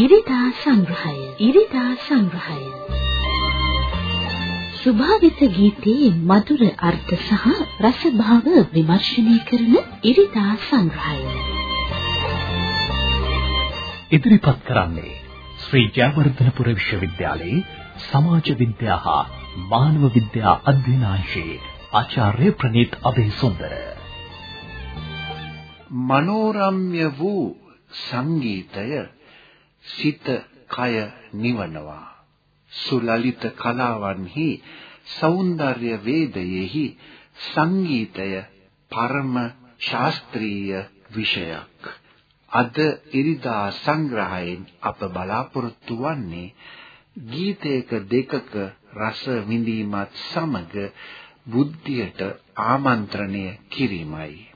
ඉරිදා සංග්‍රහය. ඉරිදා සංග්‍රහය. සුභාවිත ගීතයේ මధుර අර්ථ සහ රසභාව විමර්ශනය කරන ඉරිදා සංග්‍රහය. ඉදිරිපත් කරන්නේ ශ්‍රී ජයවර්ධනපුර විශ්වවිද්‍යාලයේ සමාජ විද්‍යා හා මානව විද්‍යා අධ්‍යනාංශයේ ආචාර්ය ප්‍රනීත් අබේසුන්දර. මනෝරම්‍ය වූ සංගීතය සිත කය නිවනවා. සුලලිත කලාවන්හි సౌందර්ය වේදයෙහි සංගීතය පරම ශාස්ත්‍රීය විෂයක්. අද ඉරිදා සංග්‍රහයෙන් අප බලාපොරොත්තු වන්නේ ගීතයක දෙකක රස විඳීමත් සමග බුද්ධියට ආමන්ත්‍රණය කිරීමයි.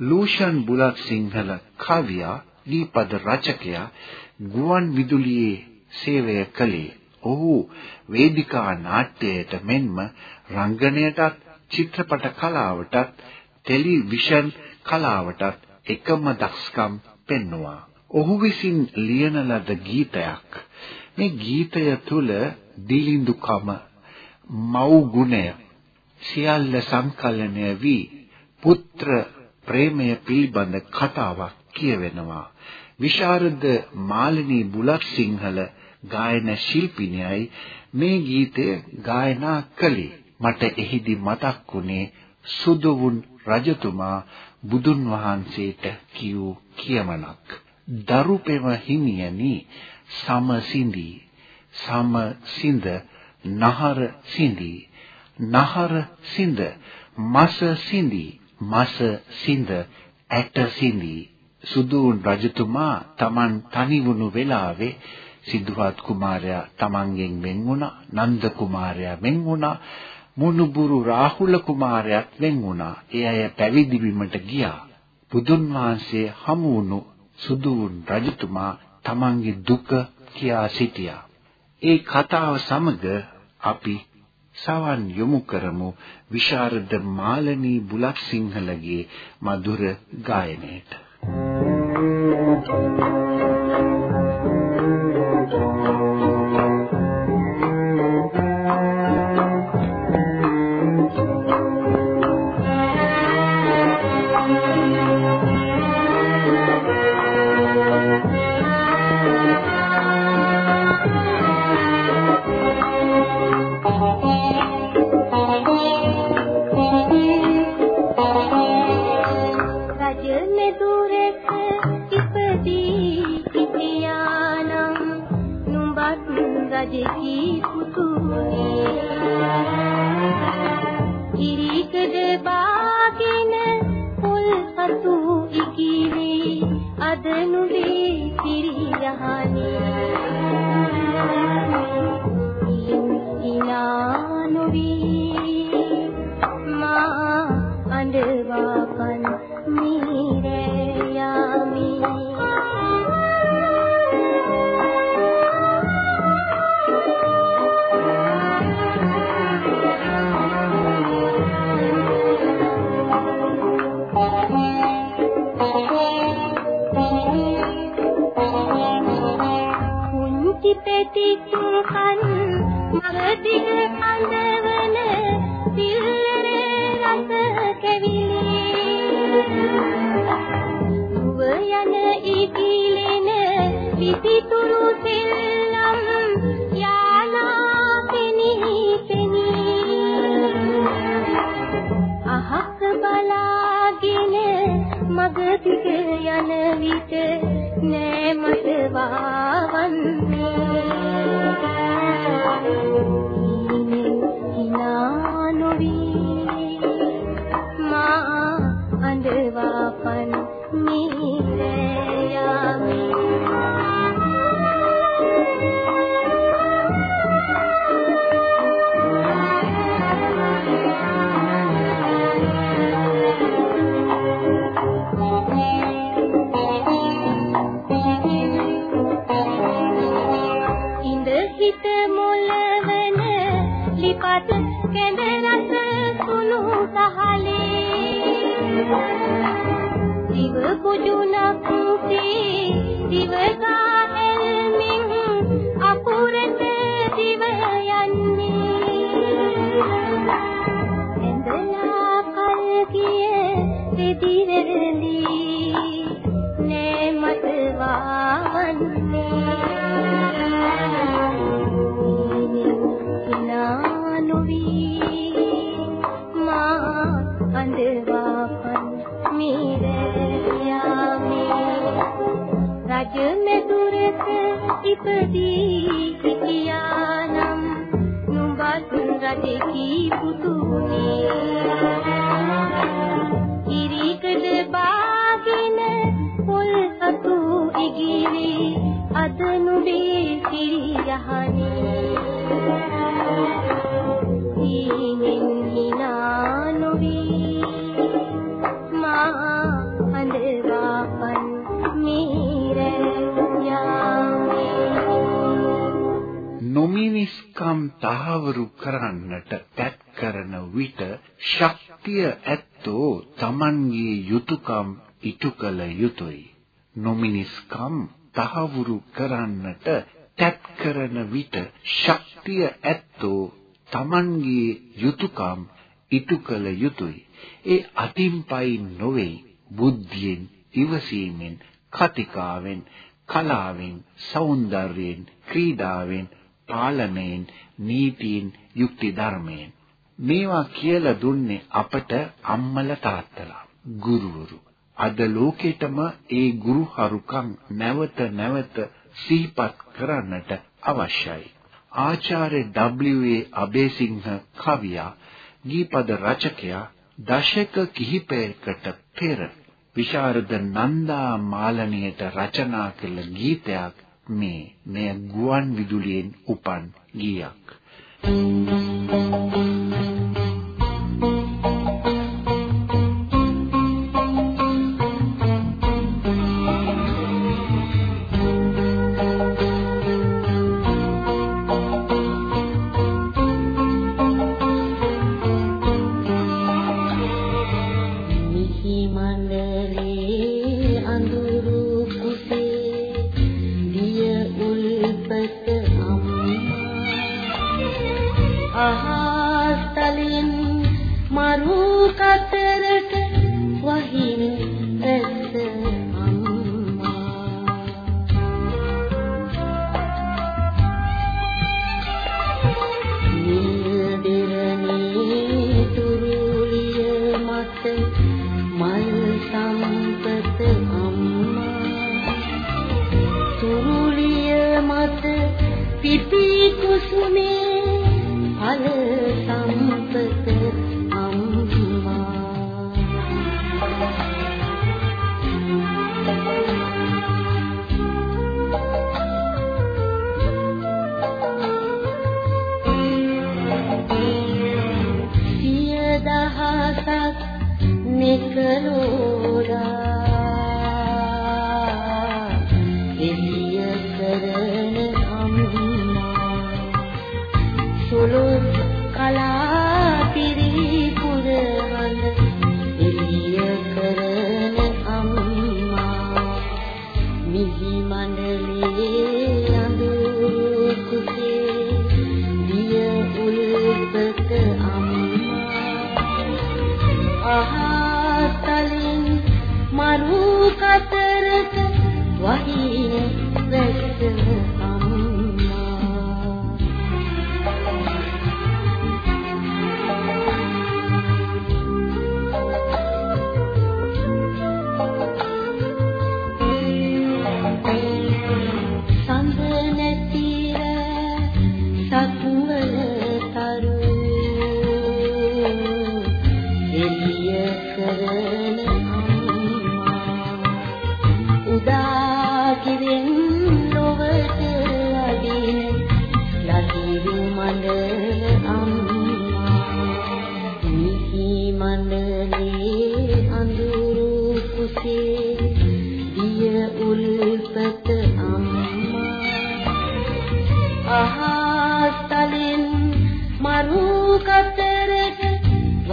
ලූෂන් බුලත් සිංහල කවියා දීපද රචකයා ගුවන් විදුලියේ සේවය කළේ ඔහු වේදිකා නාට්‍යයට මෙන්ම රංගනයටත් චිත්‍රපට කලාවටත් ටෙලිවිෂන් කලාවටත් එකම දක්ෂකම් පෙන්වුවා. ඔහු විසින් ලියන ලද ගීතයක් මේ ගීතය තුල දිලිඳුකම මව් ගුණය සියල්ල සංකලනය වී පුත්‍ර ප්‍රේමය පිළිබඳ කතාවක් කියවෙනවා. විශාරද මාලිනී බුලත් සිංහල ගායන ශිල්පිනියයි මේ ගීතය ගායනා කළේ. මට එහිදී මතක් වුණේ සුදුවුන් රජතුමා බුදුන් වහන්සේට කියූ කියමනක්. දරුපෙම හිමියනි සමසිඳි සමසිඳ නහර සිඳි නහර සිඳ මස සිඳි මස සිඳ ඇට සිඳි සුදූන් රජතුමා Taman තනි වුණු වෙලාවේ සිද්ධාත් කුමාරයා Tamanගෙන් වෙන් වුණා නන්ද කුමාරයා වෙන් වුණා මුණුබුරු රාහුල කුමාරයාත් වෙන් වුණා. ඒ අය පැවිදි වීමට ගියා. බුදුන් වහන්සේ හමු වුණු සුදූන් රජතුමා Tamanගේ දුක කියා සිටියා. ඒ කතාව සමග අපි සවන් යොමු කරමු විශාරද මාලනී බුලත් සිංහලගේ මధుර ගායනයට. Música මග දිග යන විට නෑ මට වා දිව පුදුනක් තී දිවකා Thank you. නොමිනිස්කම් තහවුරු කරන්නට තැත් කරන විට ශක්තිය ඇත්තෝ Tamanගේ යුතුයකම් ඉටු කළ යුතුය. නොමිනිස්කම් තහවුරු කරන්නට තැත් කරන විට ශක්තිය ඇත්තෝ Tamanගේ යුතුයකම් ඉටු කළ යුතුය. ඒ අතිම්පයි නොවේ බුද්ධියෙන් ඉවසීමෙන් කතිකාවෙන් කලාවෙන් సౌందර්යයෙන් ක්‍රීඩාවෙන් පාලනයෙන් නීතියෙන් යුක්ති ධර්මයෙන් මේවා කියලා දුන්නේ අපට අම්මල තාත්තලා ගුරුවරු අද ලෝකෙටම ඒ ගුරු හරුකම් නැවත නැවත සිහිපත් කරන්නට අවශ්‍යයි ආචාර්ය W.A. අබේසිංහ කවියා ගීපද රචකයා දශක කිහිපයකට පෙර විශාරද නන්දා මාලනියට රචනා කළ ගීතයක් මේ මෙය ගුවන් විදුලියෙන් උපන් ගීයක් Thank you.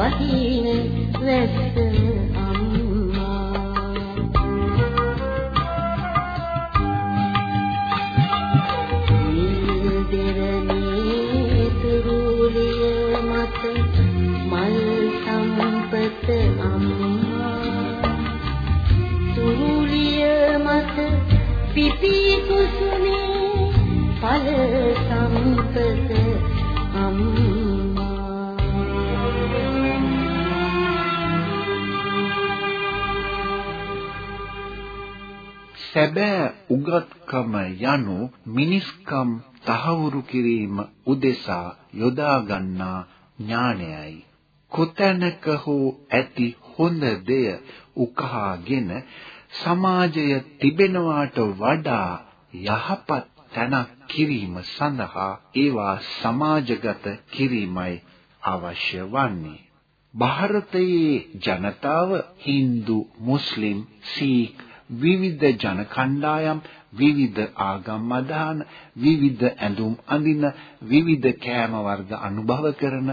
වහින වැස්ස සැබෑ උගත්කම යනු මිනිස්කම් තහවුරු කිරීම උදෙසා යොදා ගන්නා ඥානයයි. කොතැනක හෝ ඇති හොඳ දෙය උකහාගෙන සමාජය තිබෙනවාට වඩා යහපත් තැනක් කිරීම සඳහා ඒවා සමාජගත කිරීමයි අවශ්‍ය වන්නේ. ಭಾರತයේ ජනතාව Hindu Muslim Sikh විවිධ ජන කණ්ඩායම් විවිධ ආගම් අදහන විවිධ ඇඳුම් අඳින විවිධ කෑම වර්ග අනුභව කරන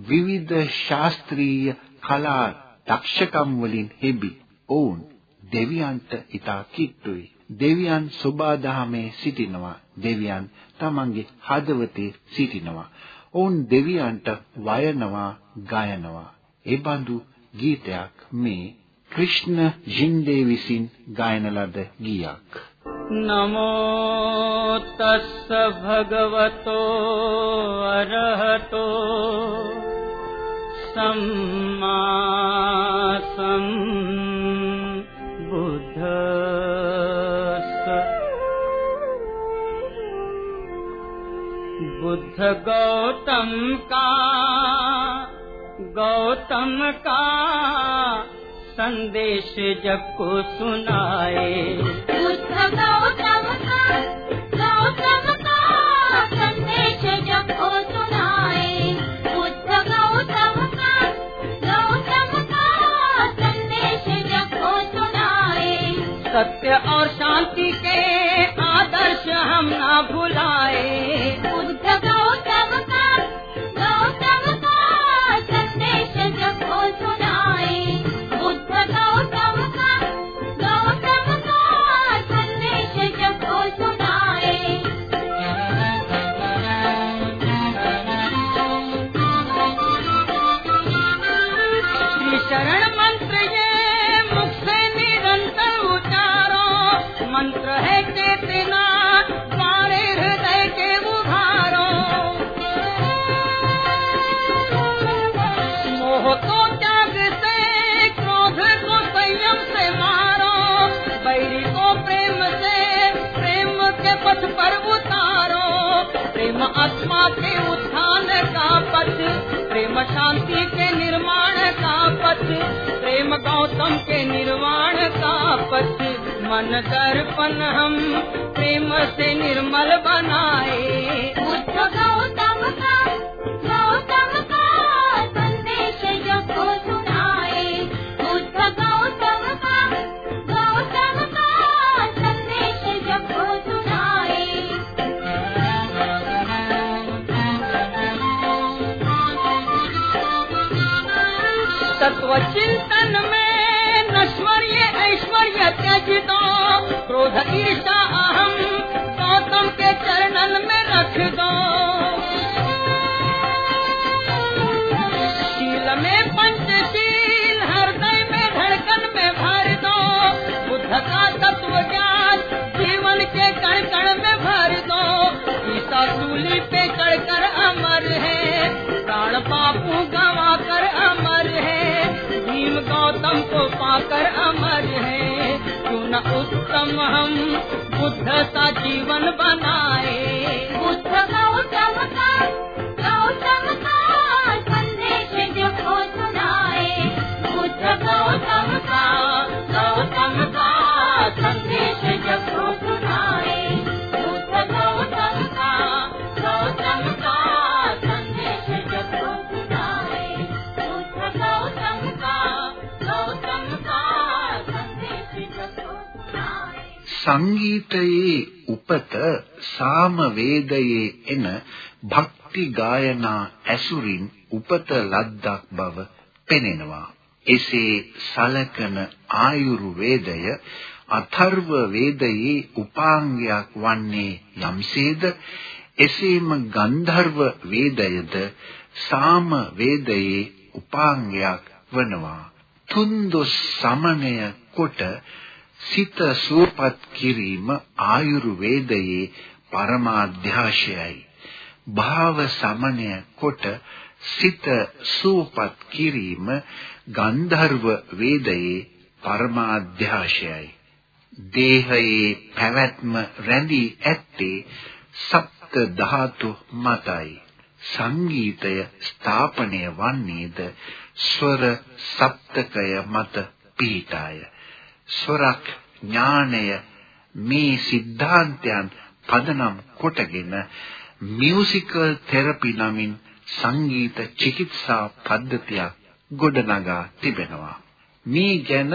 විවිධ ශාස්ත්‍රීය කලා දක්ෂකම් වලින් හෙබි ඔවුන් දෙවියන්ට ඊතා කිට්ටුයි. දෙවියන් සෝබාදහමේ සිටිනවා. දෙවියන් තමන්ගේ හදවතේ සිටිනවා. ඔවුන් දෙවියන්ට වයනවා ගයනවා. ඒ බඳු ගීතයක් මේ ක්‍රිෂ්ණ ජින්දේ විසින් कृष्ण जिण्डेवि सिन् गायनला दीयाक् नमो तस्स भगवतोरहतो सं बुध बुद्ध गौतम का गौतमका संदेश जब को सुनाए। गौतम का गौतम का संदेश जब को सुनाए। बुद्ध गौतम का गौतम का संदेश जब को सुनाए। सत्य और शांति के आदर्श हम ना भुलाए। गौतम के निर्वाण का पथ मन दर्पण हम प्रेम से निर्मल बनाए। गौतम के चरणन में रख दो। शील में पंचशील, हृदय में धड़कन में भर दो। बुद्ध तत्व ज्ञान बुद्ध सा जीवन बनाए। සංගීතයේ උපත සාම වේදයේ එන භක්ති ගායනා ඇසුරින් උපත ලද්දක් බව පෙනෙනවා. එසේ සලකන ආයුරු වේදය අථර්ව වේදයේ උපාංගයක් වන්නේ යම්සේද එසේම ගන්ධර්ව වේදයද සාම වේදයේ උපාංගයක් වනවා. තුන්දොස් සමනය කොට සිත සුවපත් කිරීම ආයුර්වේදයේ පරමාධ්‍යාශයයි. භාව සමනය කොට සිත සූපත් කිරීම ගන්ධර්ව වේදයේ පරමාධ්‍යාශයයි. දේහයේ පැවැත්ම රැඳී ඇත්තේ සප්ත ධාතු මතයි. සංගීතය ස්ථාපනය වන්නේද ස්වර සප්තකය මත පීඨාය සොරක් ඥාණය මේ સિદ્ધාන්තයන් පදනම් කොටගෙන මියුසිකල් තෙරපි නමින් සංගීත චිකිත්සා පද්ධතියක් ගොඩනගා තිබෙනවා. මේ ගැන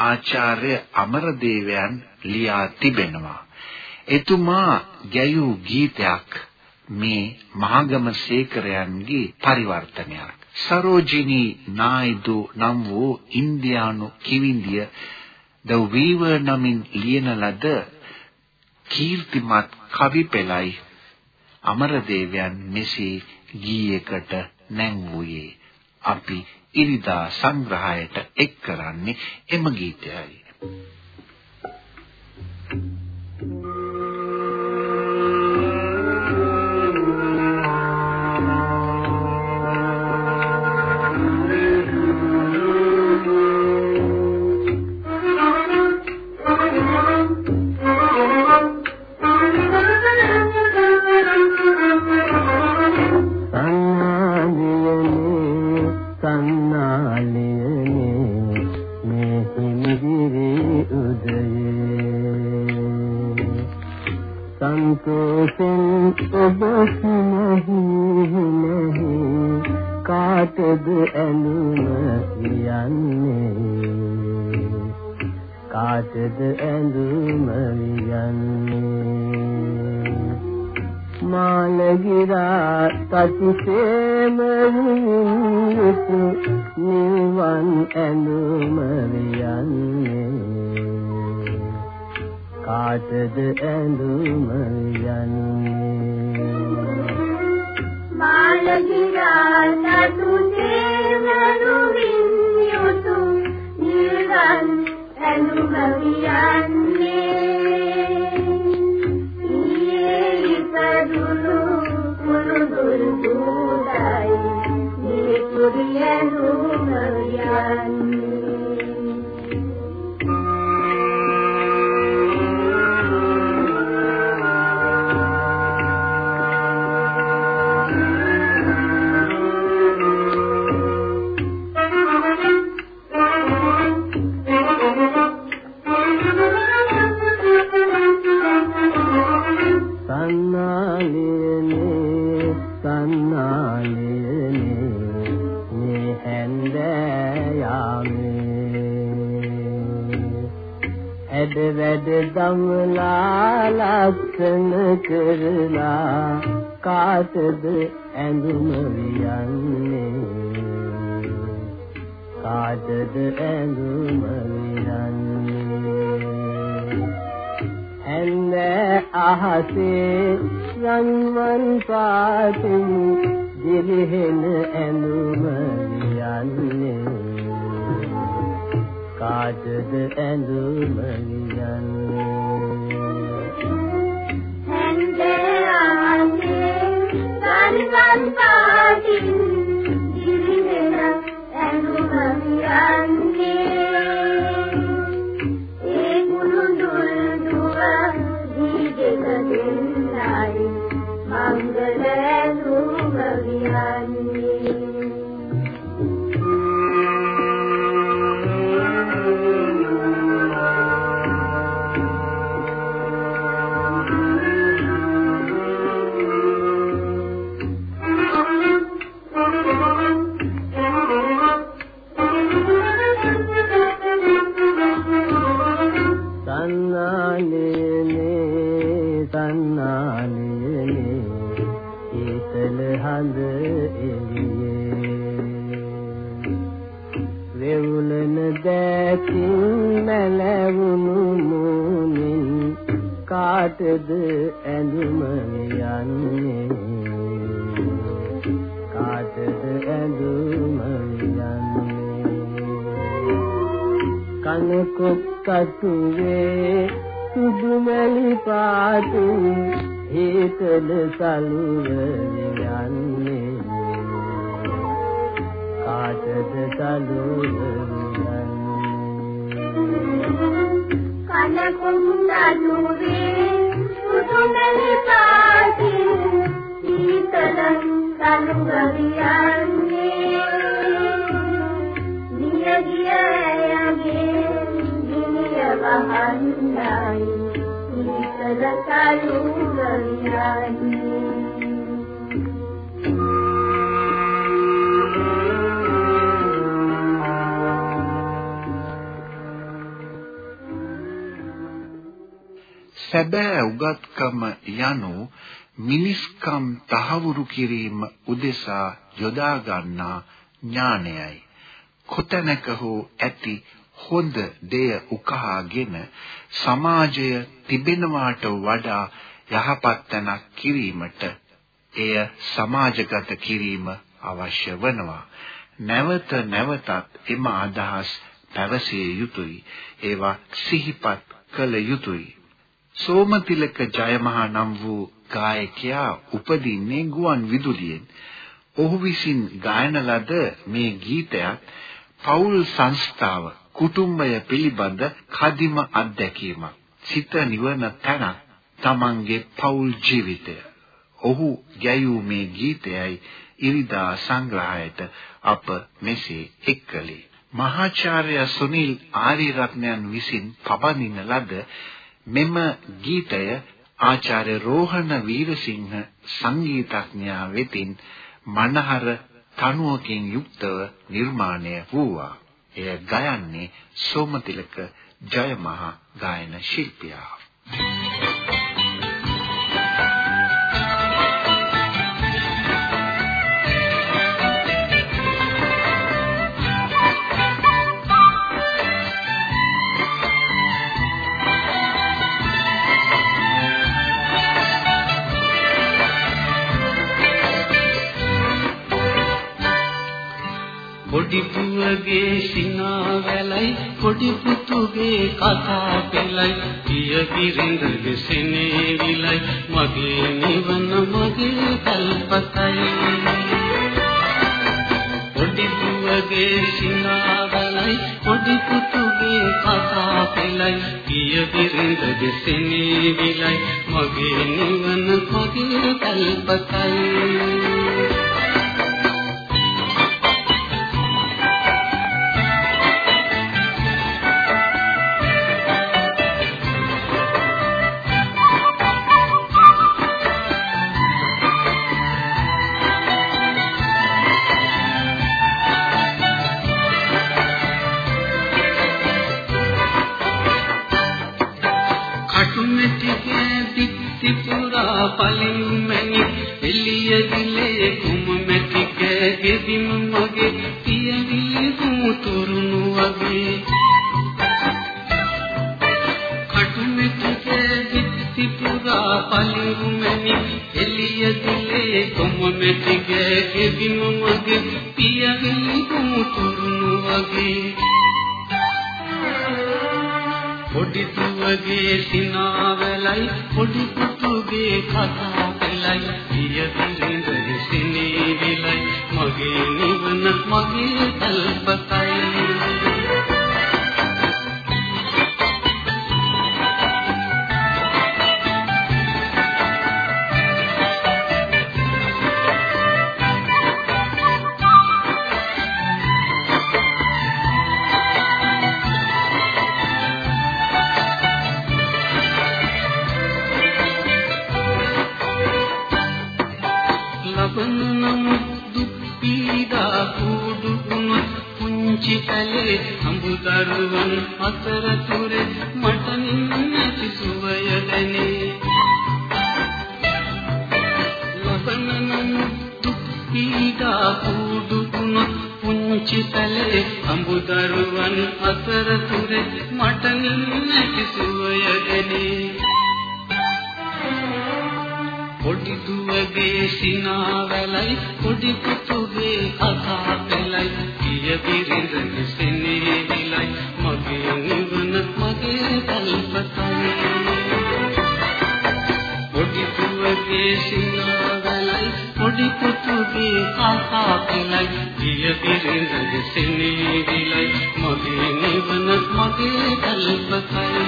ආචාර්ය අමරදේවයන් ලියා තිබෙනවා. එතුමා ගැයූ ගීතයක් මේ මහාගම සේකරයන්ගේ පරිවර්තනයක්. සරෝජිනී නායිදු නම් වූ ඉන්දියානු කිවිඳිය The Weaver නමින් ලියන ලද කීර්තිමත් කවි පෙළයි අමරදේවයන් මෙසේ ගීයකට නැංවුවේ. අපි ඉරිදා සංග්‍රහයට එක් කරන්නේ එම ගීතයයි. සතිසේම විනිතු නිවන් ඇඳුම වියන්නේ කාටද ඇඳුම යන්නේ මාළගිරා සතුසේම විනිතු නිවන් ඇඳුම වියන්නේ Thank you. ඇඳුම යන්නේ. සන්නාලේනේ ඊතල හඳ එළියේ වෙවුලන දැකින් මැලවුණු මුනින් කාටද ඇඳුම යන්නේ? කාටද ඇඳුම යන්නේ? කනකොක් කටුවේ සුදු මැලි පාටින් හේතද සලුව යන්නේ. කාටද සලුව යන්නේ? කන කුණ්ඩලුවේ සුදු මැලි පාටින් හේතද සලුව යන්නේ සැබෑ උගත්කම යනු මිනිස්කම් තහවුරු කිරීම උදෙසා යොදා ගන්නා ඥානයයි. කොතැනක හෝ ඇති හොඳ දෙය උකහාගෙන සමාජය තිබෙනවාට වඩා යහපත් තැනක් කිරීමට එය සමාජගත කිරීම අවශ්‍ය වනවා. නැවත නැවතත් එම අදහස් පැවසිය යුතුයි. ඒවා සිහිපත් කළ යුතුයි. සෝමතිලක ජයමහා නම් වූ ගායකයා උපදින්නේ ගුවන් විදුලියෙන්. ඔහු විසින් ගායන ලද මේ ගීතයත් පෞල් සංස්ථාව කුටුම්බය පිළිබඳ කදිම අත්දැකීමක්. සිත නිවන තැනක් තමන්ගේ පෞල් ජීවිතය. ඔහු ගැයූ මේ ගීතයයි ඉරිදා සංග්‍රහයට අප මෙසේ එක්කලේ. මහාචාර්ය සුනිල් ආරියරත්නයන් විසින් පබඳින ලද මෙම ගීතය ආචාර්ය රෝහණ වීරසිංහ සංගීතඥයා වෙතින් මනහර තනුවකින් යුක්තව නිර්මාණය වූවා. එය ගයන්නේ සෝමතිලක ජයමහා ගායන ශිල්පියා. පොඩි පොඩි පුතුගේ කතා පෙළයි පිය බිරිඳගේ සෙනෙවිලයි මගේ නිවන මගේ කල්පතයි පොඩි පුවගේ සිනාවැලයි. පොඩි පුතුගේ කතා පෙළයි පිය බිරිඳගේ සෙනෙවිලයි මගේ නිවන මගේ කල්පතයි පොඩි දුවගේ සිනාවලයි පොඩි පුතුගේ කතා පෙළයි පිය බිරිඳගේ සිනේවිලයි මගේ නිවන මගේ කල්පතයි. අඹදරුවන් අතර තුරේ මට නින්නති සුවය දැනේ. ලබන නම් දුක් පීඩා කුඩු වුණොත් පුංචි කලේ අඹදරුවන් අතර තුරේ මට නින්නති සුවය දැනේ. පොඩි දුවගේ සිනාවැලයි පොඩි පුතුගේ කතා පෙළයි පිය බිරිඳගේ සෙනෙවිලයි බිරිඳ සෙනෙවිලයි මගේ නිවන මගේ කල්පකයි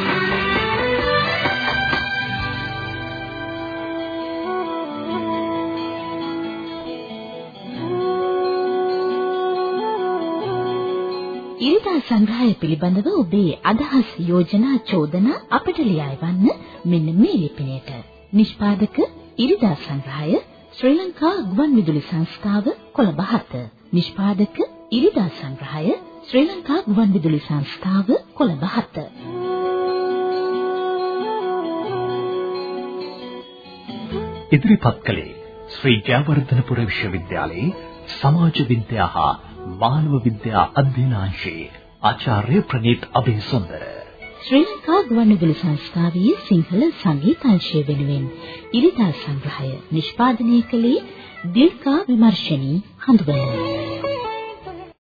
ඉරිදා සංග්‍රහය පිළිබඳව ඔබේ අදහස් යෝජනා චෝදනා අපට ලියවන්න මෙන්න මේ ලිපිනයට. නිෂ්පාදක ඉරිදා සංග්‍රහය ශ්‍රී ලංකා ගුවන්විදුලි සංස්ථාව කොළඹ 7. නිෂ්පාදක ඉරිදා සංග්‍රහය ශ්‍රී ලංකා ගුවන්විදුලි සංස්ථාව කොළඹ 7. ඉදිරිපත් කළේ ශ්‍රී ජයවර්ධනපුර විශ්වවිද්‍යාලයේ සමාජ විද්‍යා හා මානව විද්‍යා අධ්‍යනාංශයේ ආචාර්ය ප්‍රනීත් අබේසුන්දර ශ්‍රී ලංකා ගුවන්විදුලි සංස්ථාවේ සිංහල සංගීතංශය වෙනුවෙන් ඉරිදා සංග්‍රහය නිෂ්පාදනය කළේ දිල්කා විමර්ශනී හඳුබල